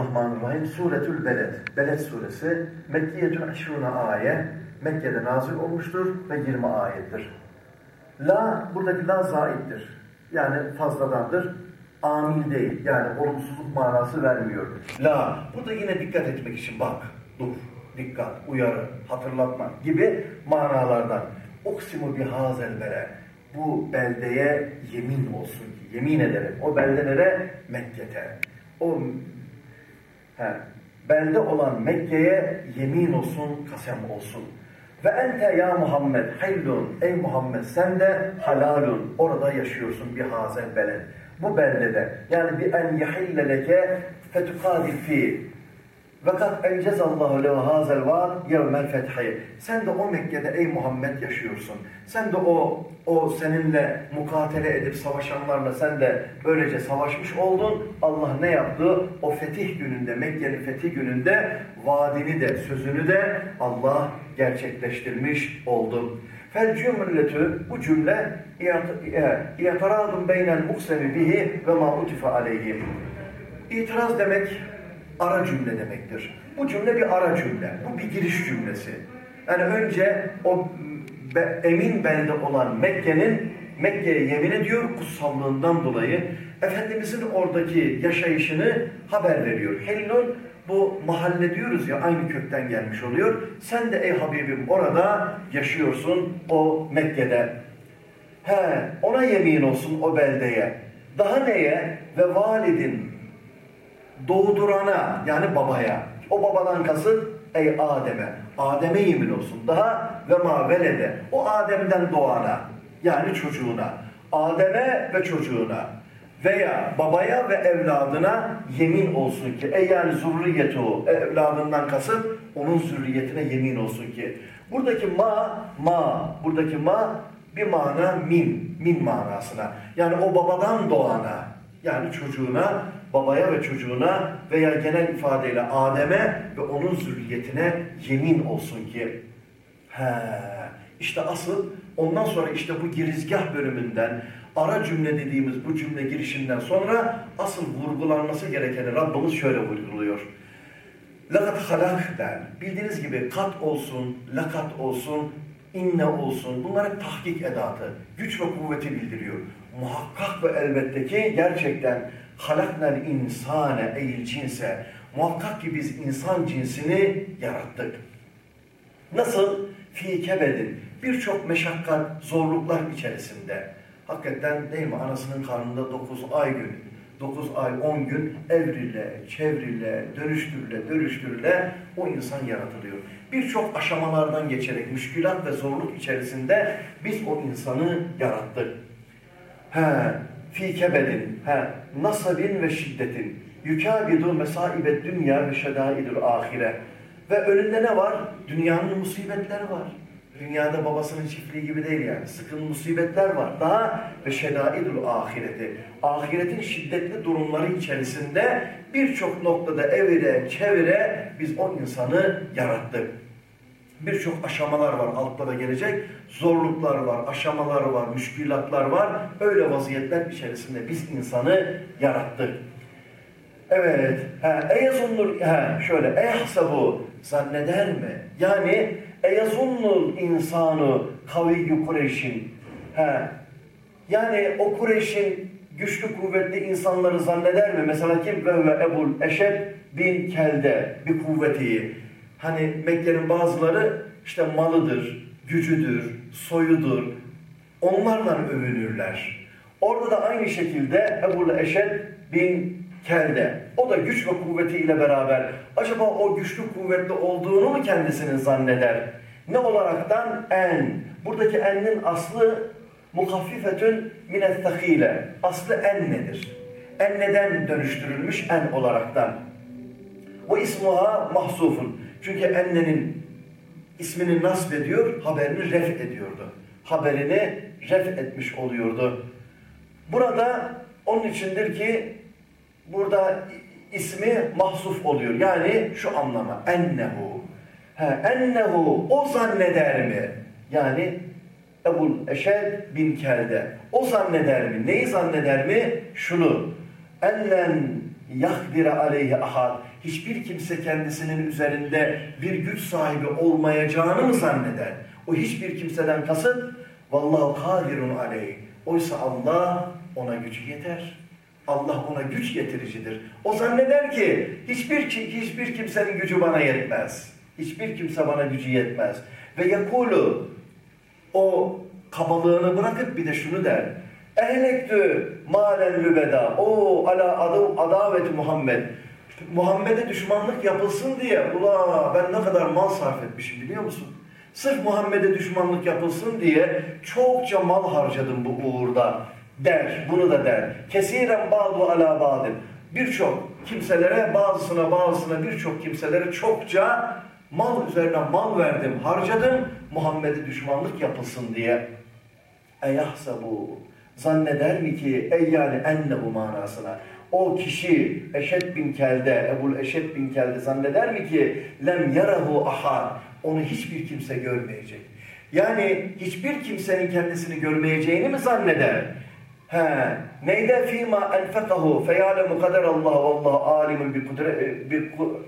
Bismillahirrahmanirrahim. Suretül Beled. Beled suresi Mekkiyetün aşruna ayet. Mekke'de nazil olmuştur ve 20 ayettir. La, buradaki la zaittir. Yani fazladandır. Amil değil. Yani olumsuzluk manası vermiyor. La, burada yine dikkat etmek için bak, dur, dikkat, uyarı, hatırlatma gibi manalardan. Oksimu bihazel bere. Bu beldeye yemin olsun yemin ederim. O beldelere Mekke'te. O He. Bende olan Mekke'ye yemin olsun, kasem olsun. Ve ente ya Muhammed hillun. Ey Muhammed sen de halalun. Orada yaşıyorsun bir hazel beled. Bu beldede. Yani bir en yahille leke fetukadil fi. Ve kat encezallahu lehu hazel vaad yevmel fethi. Sen de o Mekke'de ey Muhammed yaşıyorsun. Sen de o o seninle mukatele edip savaşanlarla sen de böylece savaşmış oldun. Allah ne yaptı? O fetih gününde, Mekke'nin fetih gününde vaadini de, sözünü de Allah gerçekleştirmiş oldu. Fel cümletü bu cümle i'tiradun beynel muksemi bihi ve ma utife aleyhim. İtiraz demek ara cümle demektir. Bu cümle bir ara cümle. Bu bir giriş cümlesi. Yani önce o be, emin belde olan Mekke'nin Mekke'ye yemin ediyor kutsallığından dolayı. Efendimizin oradaki yaşayışını haber veriyor. Hellun bu mahalle diyoruz ya aynı kökten gelmiş oluyor. Sen de ey Habibim orada yaşıyorsun o Mekke'de. He ona yemin olsun o beldeye. Daha neye? Ve validin doğdurana yani babaya. O babadan kasıt ey Adem'e. Adem'e yemin olsun. Daha ve ma velede. O Adem'den doğana yani çocuğuna. Adem'e ve çocuğuna veya babaya ve evladına yemin olsun ki ey yani zürriyeti o evladından kasıt onun zürriyetine yemin olsun ki buradaki ma ma buradaki ma bir mana min min manasına yani o babadan doğana yani çocuğuna babaya ve çocuğuna veya genel ifadeyle Adem'e ve onun zürriyetine yemin olsun ki he, işte asıl ondan sonra işte bu girizgah bölümünden ara cümle dediğimiz bu cümle girişinden sonra asıl vurgulanması gerekeni Rabbimiz şöyle vurguluyor. Lakat halak der. Bildiğiniz gibi kat olsun, lakat olsun, inne olsun. Bunlar tahkik edatı. Güç ve kuvveti bildiriyor. Muhakkak ve elbette ki gerçekten halaknel insane eğil cinse muhakkak ki biz insan cinsini yarattık. Nasıl? Fi kebedin. Birçok meşakkat, zorluklar içerisinde. Hakikaten değil mi? Anasının karnında 9 ay gün, 9 ay 10 gün evrile, çevrile, dönüştürüle, dönüştürüle o insan yaratılıyor. Birçok aşamalardan geçerek müşkülat ve zorluk içerisinde biz o insanı yarattık. He, fi kebedin, he, nasabin ve şiddetin, yukabidu mesaibet dünya ve şedaidül ahire. Ve önünde ne var? Dünyanın musibetleri var. Dünyada babasının çiftliği gibi değil yani. Sıkın musibetler var. Daha ve şedaidül ahireti. Ahiretin şiddetli durumları içerisinde birçok noktada evire, çevire biz o insanı yarattık. Birçok aşamalar var altta da gelecek. Zorluklar var, aşamalar var, müşkilatlar var. Öyle vaziyetler içerisinde biz insanı yarattık. Evet. Eyazunlur şöyle ehsabu zanneder mi? Yani eyazunnul insanu kaviyyü Kureyş'in ha yani o Kureyş'in güçlü kuvvetli insanları zanneder mi? Mesela kim? Ve Ebul Eşed bin Kelde bir kuvveti. Hani Mekke'nin bazıları işte malıdır, gücüdür, soyudur. Onlarla övünürler. Orada da aynı şekilde Ebul Eşed bin Kelde. O da güç ve kuvvetiyle beraber acaba o güçlü kuvvetli olduğunu mu kendisinin zanneder? Ne olaraktan? En. Buradaki ennin aslı muhaffifetün minettehile. Aslı en nedir? En neden dönüştürülmüş en olaraktan. O ismuha mahzufun. Çünkü ennenin ismini nasb ediyor, haberini ref ediyordu. Haberini ref etmiş oluyordu. Burada onun içindir ki burada ismi mahsuf oluyor. Yani şu anlama. Ennehu. He, ennehu. O zanneder mi? Yani Ebul Eşed bin Kelde. O zanneder mi? Neyi zanneder mi? Şunu. Ennen yahdire aleyhi ahad. Hiçbir kimse kendisinin üzerinde bir güç sahibi olmayacağını mı zanneder? O hiçbir kimseden kasıt vallahu kadirun aleyh. Oysa Allah ona gücü yeter. Allah ona güç getiricidir. O zanneder ki hiçbir hiçbir kimsenin gücü bana yetmez. Hiçbir kimse bana gücü yetmez. Ve yakulu o kabalığını bırakıp bir de şunu der. Ehlektü malen lübeda. O ala adavet Muhammed. Muhammed'e düşmanlık yapılsın diye ula ben ne kadar mal sarf etmişim biliyor musun? Sırf Muhammed'e düşmanlık yapılsın diye çokça mal harcadım bu uğurda der. Bunu da der. Kesiren bağlı ala bağlı. Birçok kimselere bazısına bazısına birçok kimselere çokça mal üzerine mal verdim, harcadım. Muhammed'e düşmanlık yapılsın diye. Eyahsabu. Zanneder mi ki ey yani ennehu manasına. O kişi Eşed bin Kelde, Ebul Eşed bin Kelde zanneder mi ki lem yarahu ahad. Onu hiçbir kimse görmeyecek. Yani hiçbir kimsenin kendisini görmeyeceğini mi zanneder? He, neyde fîmâ enfekahu feyâlemu kaderallahu vallahu âlimun bi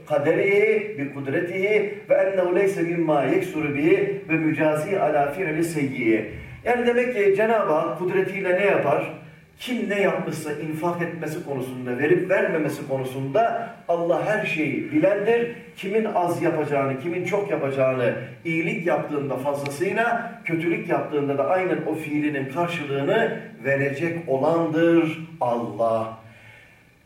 kaderihi bi kudretihi ve ennehu leyse mimmâ yeksuru bihi ve mücazi alâ fi'li seyyiye. Yani demek ki Cenab-ı Hak kudretiyle ne yapar? Kim ne yapmışsa infak etmesi konusunda, verip vermemesi konusunda Allah her şeyi bilendir. Kimin az yapacağını, kimin çok yapacağını, iyilik yaptığında fazlasıyla, kötülük yaptığında da aynen o fiilinin karşılığını verecek olandır Allah.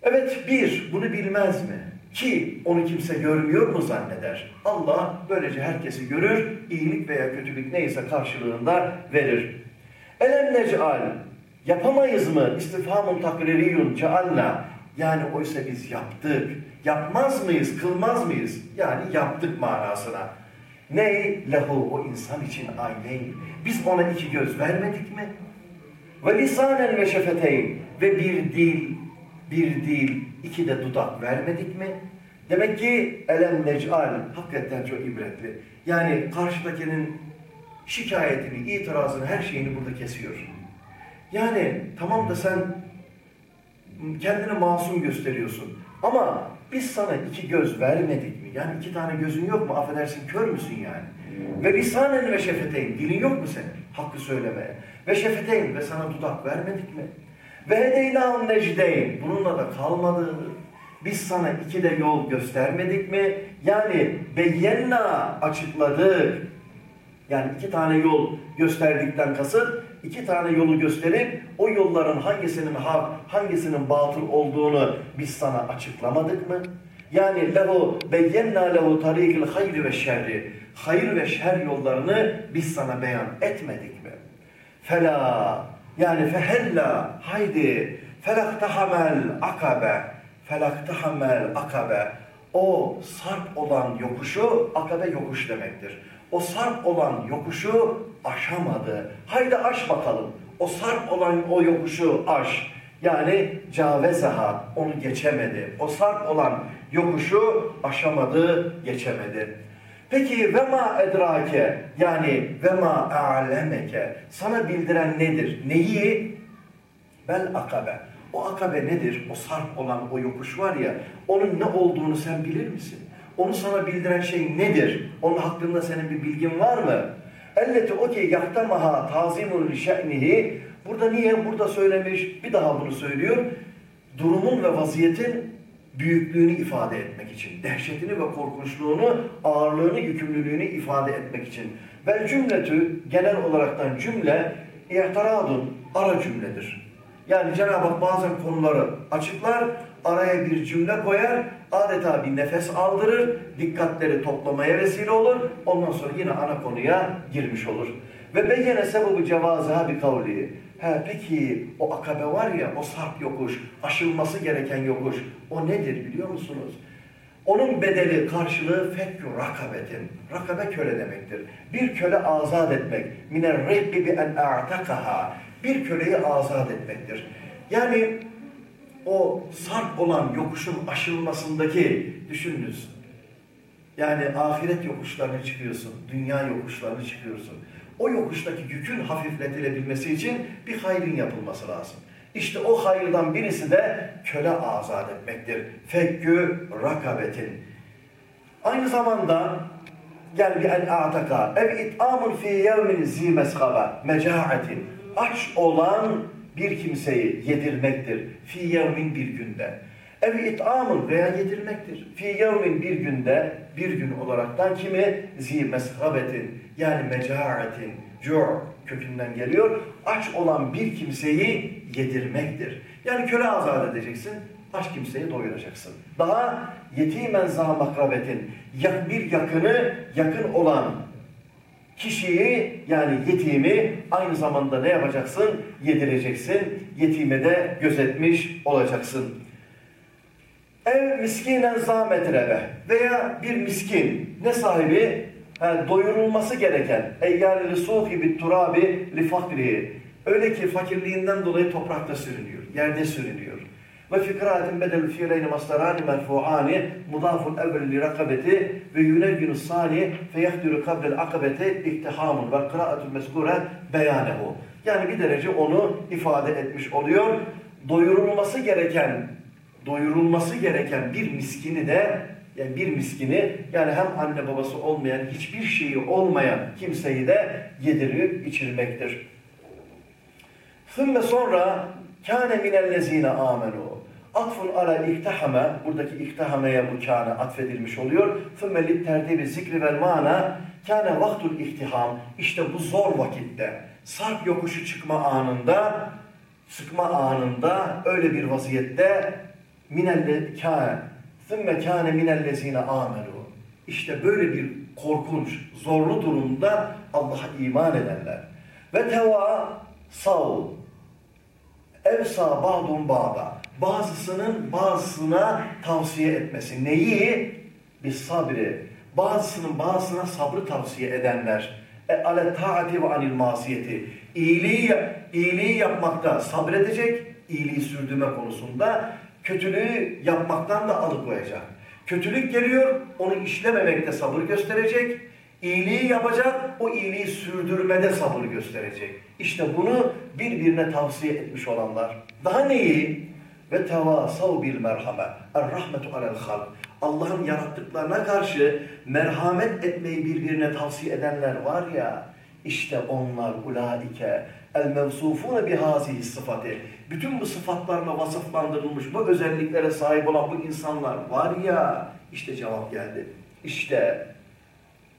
Evet bir, bunu bilmez mi? Ki onu kimse görmüyor mu zanneder? Allah böylece herkesi görür, iyilik veya kötülük neyse karşılığında verir. Elem nec'al Yapamayız mı? İstifhamun takririyun cealna. Yani oysa biz yaptık. Yapmaz mıyız, kılmaz mıyız? Yani yaptık manasına. Ney? Lehu o insan için ayneyn. Biz ona iki göz vermedik mi? Ve lisanen ve şefeteyn. Ve bir dil, bir dil, iki de dudak vermedik mi? Demek ki elem nec'al hakikaten çok ibretli. Yani karşıdakinin şikayetini, itirazını, her şeyini burada kesiyor. Yani tamam da sen kendini masum gösteriyorsun. Ama biz sana iki göz vermedik mi? Yani iki tane gözün yok mu? Affedersin kör müsün yani? Ve lisanen ve şefeteyn. Dilin yok mu senin? Hakkı söylemeye. Ve şefeteyn. Ve sana dudak vermedik mi? Ve hedeynâun necdeyn. Bununla da kalmadı. Biz sana iki de yol göstermedik mi? Yani beyenna açıkladık. Yani iki tane yol gösterdikten kasıt iki tane yolu gösterip o yolların hangisinin hak, hangisinin batıl olduğunu biz sana açıklamadık mı? Yani lehu beyyenna lehu tarikil hayri ve şerri. Hayır ve şer yollarını biz sana beyan etmedik mi? Fela yani fehella haydi felaktahamel akabe felaktahamel akabe o sarp olan yokuşu akabe yokuş demektir o sarp olan yokuşu aşamadı. Haydi aş bakalım. O sarp olan o yokuşu aş. Yani cavezeha onu geçemedi. O sarp olan yokuşu aşamadı, geçemedi. Peki ve ma edrake yani ve ma a'lemeke sana bildiren nedir? Neyi? Bel akabe. O akabe nedir? O sarp olan o yokuş var ya onun ne olduğunu sen bilir misin? Onu sana bildiren şey nedir? Onun hakkında senin bir bilgin var mı? Elleti o ki yahtamaha tazimun şe'nihi. Burada niye? Burada söylemiş. Bir daha bunu söylüyor. Durumun ve vaziyetin büyüklüğünü ifade etmek için. Dehşetini ve korkunçluğunu, ağırlığını, yükümlülüğünü ifade etmek için. Vel cümletü genel olaraktan cümle ihtaradun ara cümledir. Yani Cenab-ı Hak bazen konuları açıklar, araya bir cümle koyar, adeta bir nefes aldırır, dikkatleri toplamaya vesile olur, ondan sonra yine ana konuya girmiş olur. Ve beyyene sebebi cevazaha bir kavli. He peki o akabe var ya, o sarp yokuş, aşılması gereken yokuş, o nedir biliyor musunuz? Onun bedeli, karşılığı fekkü rakabetin. Rakabe köle demektir. Bir köle azat etmek. Mine rebbi bi en a'takaha. Bir köleyi azat etmektir. Yani o sarp olan yokuşun aşılmasındaki düşününüz. Yani ahiret yokuşlarına çıkıyorsun, dünya yokuşlarına çıkıyorsun. O yokuştaki yükün hafifletilebilmesi için bir hayrın yapılması lazım. İşte o hayırdan birisi de köle azat etmektir. Fekkü rakabetin. Aynı zamanda gel bir el a'taka ev it'amun fi yevmin zi meskaba mecaatin aç olan bir kimseyi yedirmektir. Fi yevmin bir günde. Ev it'amun veya yedirmektir. Fi yevmin bir günde bir gün olaraktan kimi zi meskabetin yani mecaatin cu' kökünden geliyor. Aç olan bir kimseyi yedirmektir. Yani köle azat edeceksin aç kimseyi doyuracaksın. Daha yetimen za makrabetin bir yakını yakın olan kişiyi yani yetimi aynı zamanda ne yapacaksın? Yedireceksin. Yetime de gözetmiş olacaksın. Ev miskinen za metrebe veya bir miskin ne sahibi? Ha, doyurulması gereken eyyâli risûhi bit turabi li fakrihi. Öyle ki fakirliğinden dolayı toprakta sürünüyor, yerde sürünüyor. Ve fi kıraatin bedel fiileyni mastarani merfu'ani mudafun evvel li rakabeti ve yunegginu sani fe yehdiru kabrel akabeti iktihamun ve kıraatul meskure beyanehu. Yani bir derece onu ifade etmiş oluyor. Doyurulması gereken doyurulması gereken bir miskini de yani bir miskini yani hem anne babası olmayan hiçbir şeyi olmayan kimseyi de yedirip içirmektir. Sümme sonra kâne minellezîne âmenû. Atfun ala iktihame, buradaki iktihameye bu kâne atfedilmiş oluyor. Sümme litterdibi zikri vel mana kâne vaktul iktiham. İşte bu zor vakitte, sarp yokuşu çıkma anında, sıkma anında öyle bir vaziyette minelle kâne, sümme kâne minellezîne âmenû. İşte böyle bir korkunç, zorlu durumda Allah'a iman edenler. Ve teva sav evsa ba'dun ba'da. Bazısının bazısına tavsiye etmesi. Neyi? Bir sabri. Bazısının bazısına sabrı tavsiye edenler. E, ale taati ve anil masiyeti. İyiliği, iyiliği yapmakta sabredecek, iyiliği sürdürme konusunda kötülüğü yapmaktan da alıkoyacak. Kötülük geliyor, onu işlememekte sabır gösterecek. İyiliği yapacak, o iyiliği sürdürmede sabır gösterecek. İşte bunu birbirine tavsiye etmiş olanlar. Daha neyi? Ve tevasav bil merhame. Er rahmetu alel halk. Allah'ın yarattıklarına karşı merhamet etmeyi birbirine tavsiye edenler var ya, işte onlar ulaike el mevsufune bihazihi sıfatı. Bütün bu sıfatlarla vasıflandırılmış, bu özelliklere sahip olan bu insanlar var ya, işte cevap geldi. İşte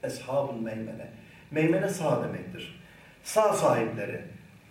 eshabul meymene. Meymene sağ demektir. Sağ sahipleri.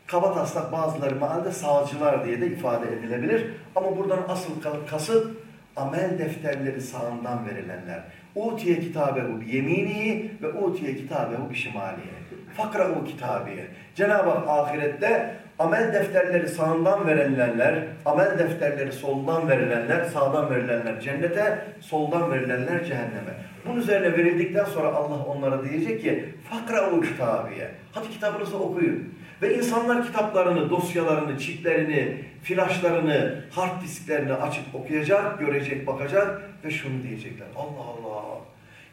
Kaba taslak bazıları mealde sağcılar diye de ifade edilebilir. Ama buradan asıl kasıt amel defterleri sağından verilenler. Utiye kitabehu bi yeminihi ve utiye kitabehu bi şimaliye. Fakra'u kitabiye. Cenab-ı Hak ahirette amel defterleri sağından verilenler, amel defterleri soldan verilenler, sağdan verilenler cennete, soldan verilenler cehenneme. Bunun üzerine verildikten sonra Allah onlara diyecek ki fakra'u kitabiye. Hadi kitabınızı okuyun. Ve insanlar kitaplarını, dosyalarını, çiplerini, flaşlarını, hard disklerini açıp okuyacak, görecek, bakacak ve şunu diyecekler. Allah Allah!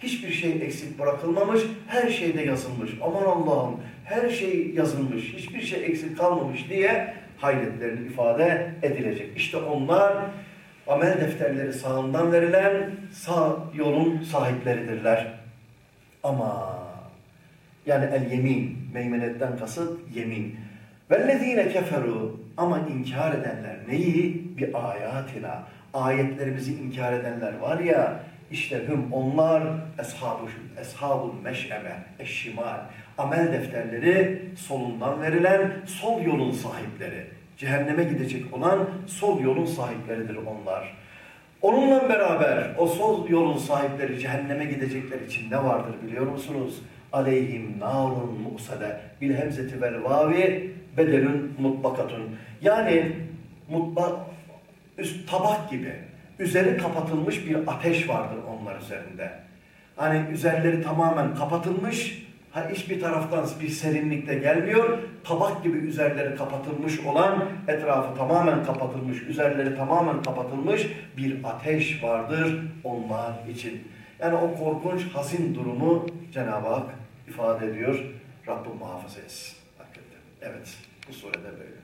Hiçbir şey eksik bırakılmamış, her şeyde yazılmış. Aman Allah'ım her şey yazılmış, hiçbir şey eksik kalmamış diye hayretlerini ifade edilecek. İşte onlar amel defterleri sağından verilen sağ yolun sahipleridirler. Ama yani el yemin, meymenetten kasıt yemin. Vellezine keferu ama inkar edenler neyi? Bir ayatina. Ayetlerimizi inkar edenler var ya işte hüm onlar eshabu, eshabul meş'eme, eşşimal. Amel defterleri solundan verilen sol yolun sahipleri. Cehenneme gidecek olan sol yolun sahipleridir onlar. Onunla beraber o sol yolun sahipleri cehenneme gidecekler için ne vardır biliyor musunuz? Aleyhim narun muksade bil hemzeti vel vavi bedelün mutbakatun. Yani mutbak, üst tabak gibi üzeri kapatılmış bir ateş vardır onlar üzerinde. Hani üzerleri tamamen kapatılmış, ha hiçbir taraftan bir serinlikte gelmiyor. Tabak gibi üzerleri kapatılmış olan, etrafı tamamen kapatılmış, üzerleri tamamen kapatılmış bir ateş vardır onlar için. Yani o korkunç, hazin durumu Cenab-ı Hak ifade ediyor. Rabbim muhafaza etsin. Hakikaten. Evet, bu surede böyle.